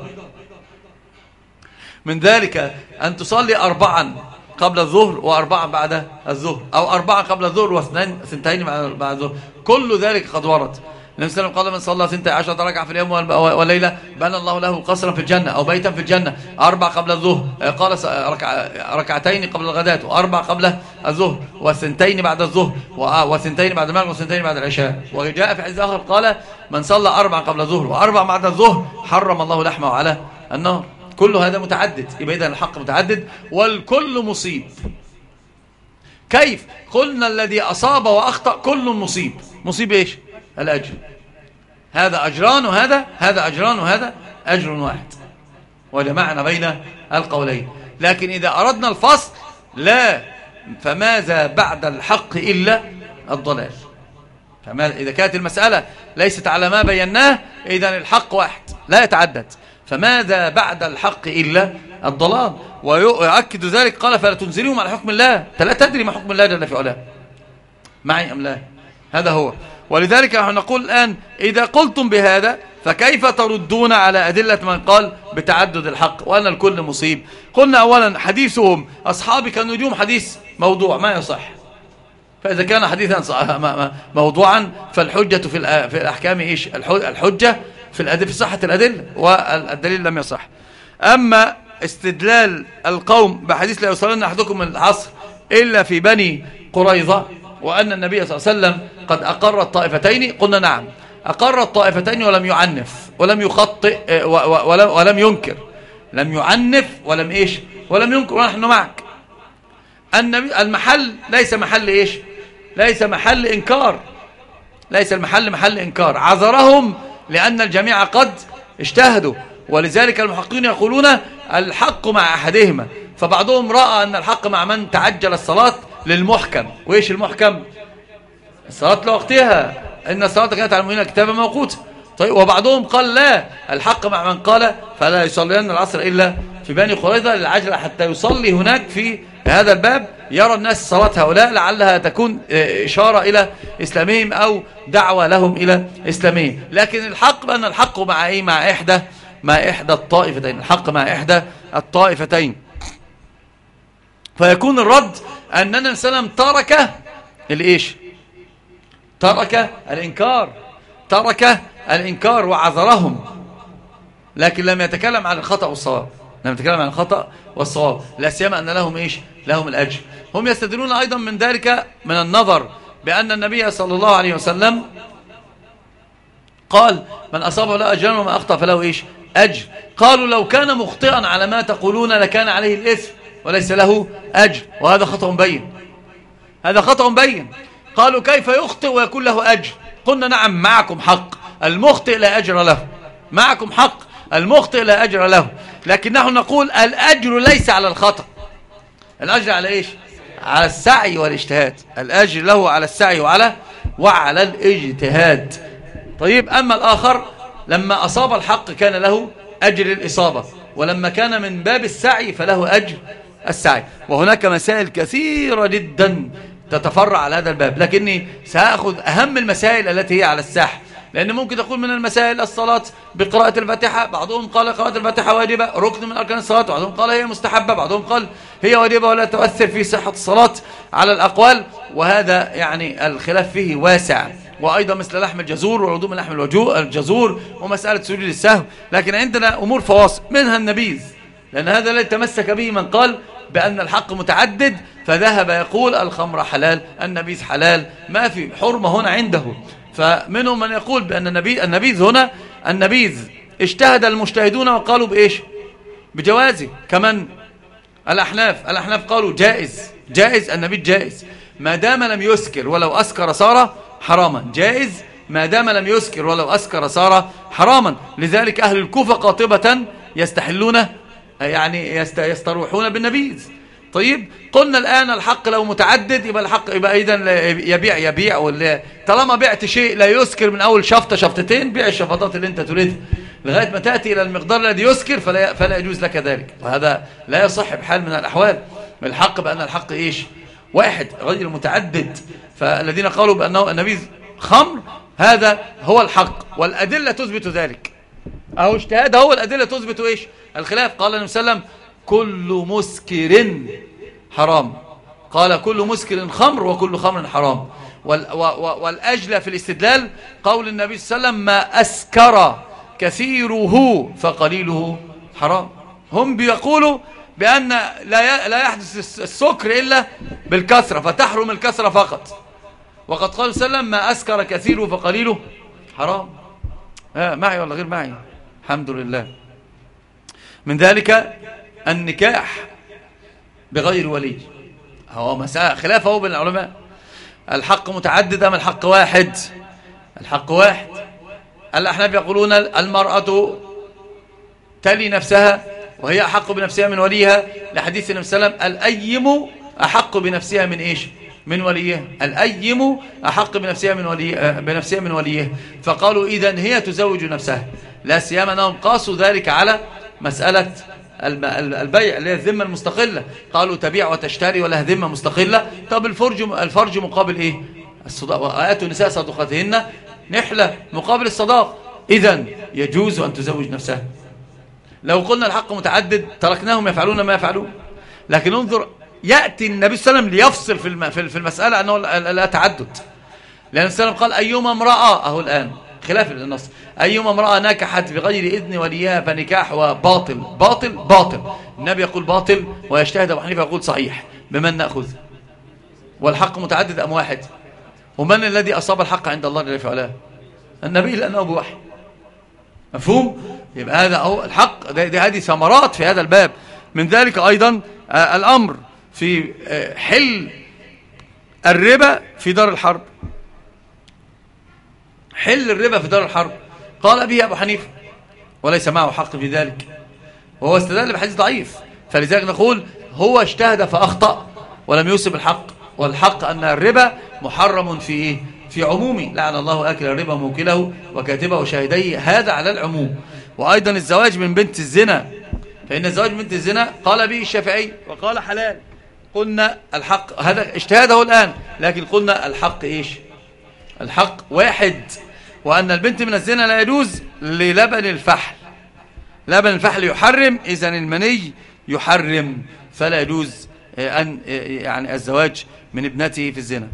من ذلك أن تصلي أربعا قبل الظهر وأربعة بعد الظهر أو أربعة قبل الظهر واثنين سنتين بعد الظهر. كل ذلك قد ورد. النبي صلى الله عليه وسلم قال من صلى سنتي عشرة ركعة في اليوم والليلة بنى الله له قصرا في الجنة أو بيتا في الجنة. أربع قبل الظهر. قال ركع ركعتين قبل الغداة وأربع قبل الظهر وسنتين بعد الظهر وسنتين بعد المغرب وسنتين بعد العشاء. وجاء في حديث آخر قال من صلى أربع قبل الظهر وأربع بعد الظهر حرم الله لحمه على النار. كل هذا متعدد. يبقى إذا الحق متعدد. والكل مصيب. كيف؟ قلنا الذي أصاب وأخطأ كل مصيب. مصيب إيش؟ الأجر. هذا أجران وهذا هذا أجران وهذا أجر واحد. وجمعنا بين القولين. لكن إذا أردنا الفصل لا فماذا بعد الحق إلا الضلال؟ فما إذا كانت المسألة ليست على ما بيناه إذا الحق واحد لا يتعدد. فماذا بعد الحق إلا الضلال؟ ويؤكد ذلك قال فلا تنزلهم على حكم الله. أنت لا تدري ما حكم الله جل في علاه. معي أم لا؟ هذا هو. ولذلك نحن نقول الآن إذا قلتم بهذا فكيف تردون على أدلة من قال بتعدد الحق وأن الكل مصيب؟ قلنا أولا حديثهم أصحابي كالنجوم حديث موضوع ما يصح. فإذا كان حديثا موضوعا فالحجة في الأحكام إيش؟ الحجة في صحة الأدلة والدليل لم يصح. أما استدلال القوم بحديث لا يوصلن أحدكم العصر إلا في بني قريظة وأن النبي صلى الله عليه وسلم قد أقر الطائفتين. قلنا نعم أقر الطائفتين ولم يعنف ولم يخطئ آه، ولم, ينكر. لم يعنف ولم إيش؟ ولم ينكر ونحن معك. المحل ليس محل إيش؟ ليس محل إنكار. ليس المحل محل إنكار. عذرهم لأن الجميع قد اجتهدوا. ولذلك المحققين يقولون الحق مع أحدهما. فبعضهم رأى أن الحق مع من تعجل الصلاة للمحكم. وإيش المحكم؟ الصلاة لوقتها إن الصلاة كانت على المؤمنين كتابا موقوتا. طيب وبعضهم قال لا. الحق مع من قال فلا يصلين العصر إلا في بني قريظة للعجلة حتى يصلي هناك في هذا الباب. يرى الناس صلاة هؤلاء لعلها تكون آه، إشارة إلى إسلامهم أو دعوة لهم إلى إسلامهم. لكن الحق بأن الحق مع إيه؟ مع إحدى مع إحدى الطائفتين. الحق مع إحدى الطائفتين. فيكون الرد أننا سلم ترك الإيش؟ ترك الإنكار. ترك الإنكار وعذرهم. لكن لم يتكلم عن الخطأ والصواب. لم يتكلم عن الخطأ والصواب. لا سيما أن لهم إيش؟ لهم الأجر. هم يستدلون أيضا من ذلك من النظر بأن النبي صلى الله عليه وسلم قال من أصابه له أجر وما أخطأ فله إيش؟ أجر. قالوا لو كان مخطئا على ما تقولون لكان عليه الإثم. وليس له أجر. وهذا خطأ بين. هذا خطأ بين. قالوا كيف يخطئ ويكون له أجر؟ قلنا نعم معكم حق. المخطئ لا أجر له. معكم حق. المخطئ لا أجر له. لكن نحن نقول الأجر ليس على الخطأ. الأجر على إيش؟ على السعي والاجتهاد. الأجر له على السعي وعلى وعلى الاجتهاد. طيب أما الآخر لما أصاب الحق كان له أجر الإصابة. ولما كان من باب السعي فله أجر. السعي. وهناك مسائل كثيرة جدا تتفرع على هذا الباب. لكني سأخذ أهم المسائل التي هي على الساحة. لأن ممكن تقول من المسائل الصلاة بقراءة الفاتحة. بعضهم قال قراءة الفاتحة واجبة ركن من أركان الصلاة. بعضهم قال هي مستحبة بعضهم قال هي واجبة ولا تؤثر في صحة الصلاة على الأقوال. وهذا يعني الخلاف فيه واسع. وأيضا مثل لحم الجزور وعدوم لحم الجزور ومسألة سجود السهو. لكن عندنا أمور فواصل. منها النبيذ. لأن هذا الذي تمسك به من قال بأن الحق متعدد فذهب يقول الخمر حلال النبيذ حلال ما في حرمة هنا عنده. فمنهم من يقول بأن النبيذ, النبيذ هنا النبيذ اجتهد المجتهدون وقالوا بإيش؟ بجوازه. كمان الأحناف. الأحناف قالوا جائز جائز النبيذ جائز. ما دام لم يسكر ولو أسكر صار حراما. جائز. ما دام لم يسكر ولو أسكر صار حراما. لذلك أهل الكوفة قاطبة يستحلون يعني يستروحون بالنبيذ. طيب قلنا الآن الحق لو متعدد يبقى الحق يبقى إذا يبيع يبيع ولا طالما بعت شيء لا يسكر من أول شفطة شفطتين بيع الشفطات اللي أنت تريدها. لغاية ما تأتي إلى المقدار الذي يسكر فلا, فلا يجوز لك ذلك. وهذا لا يصح بحال من الأحوال. الحق بأن الحق إيش؟ واحد غير متعدد. فالذين قالوا بأنه النبي خمر هذا هو الحق والأدلة تثبت ذلك. أهو اجتهاد هو الأدلة تثبت إيش؟ الخلاف. قال النبي صلى الله عليه وسلم كل مسكر حرام. قال كل مسكر خمر وكل خمر حرام. والأجلى في الاستدلال قول النبي صلى الله عليه وسلم ما أسكر كثيره فقليله حرام. هم بيقولوا بأن لا لا يحدث السكر إلا بالكثرة فتحرم الكثرة فقط. وقد قال صلى الله عليه وسلم ما أسكر كثيره فقليله حرام. آه معي ولا غير معي؟ الحمد لله. من ذلك النكاح بغير ولي. هو مسألة خلاف هو بين العلماء. الحق متعدد أم الحق واحد؟ الحق واحد. الأحناف يقولون المرأة تلي نفسها وهي أحق بنفسها من وليها. لحديث النبي صلى الله عليه وسلم الأيم أحق بنفسها من إيش؟ من وليه؟ الأيم أحق بنفسها من وليه بنفسها من وليه. فقالوا إذا هي تزوج نفسها. لا سيما أنهم قاسوا ذلك على مسألة البيع اللي هي الذمة المستقلة. قالوا تبيع وتشتري ولا ذمة مستقلة. طب الفرج الفرج مقابل الصداق. وآتوا النساء صدقاتهن نحلة مقابل الصداق. إذا يجوز أن تزوج نفسها. لو قلنا الحق متعدد تركناهم يفعلون ما يفعلون. لكن انظر يأتي النبي صلى الله عليه وسلم ليفصل في المسألة أنه لا تعدد. لأن السلام قال أيما امرأة أهو الآن خلاف النص. أيما امرأة نكحت بغير إذن وليها فنكاح وباطل. باطل باطل. النبي يقول باطل ويجتهد أبو حنيفة يقول صحيح. بمن نأخذ؟ والحق متعدد أم واحد؟ ومن الذي أصاب الحق عند الله جل وعلا؟ النبي لأنه بوحي مفهوم؟ يبقى هذا هو الحق. هذه ثمرات في هذا الباب. من ذلك أيضا آه، الأمر. في آه، حل الربا في دار الحرب. حل الربا في دار الحرب. قال به أبو حنيفة وليس معه حق في ذلك وهو استدل بحديث ضعيف. فلذلك نقول هو اجتهد فأخطأ ولم يوسب الحق. والحق أن الربا محرم في إيه؟ في عمومه لعن الله أكل الربا موكله وكاتبه وشاهديه هذا على العموم. وأيضا الزواج من بنت الزنا فإن الزواج من بنت الزنا قال به الشافعي وقال حلال. قلنا الحق هذا اجتهاده الآن لكن قلنا الحق إيش؟ الحق واحد وأن البنت من الزنا لا يجوز للبن الفحل. لبن الفحل يحرم إذا المني يحرم فلا يجوز أن يعني الزواج من ابنته في الزنا.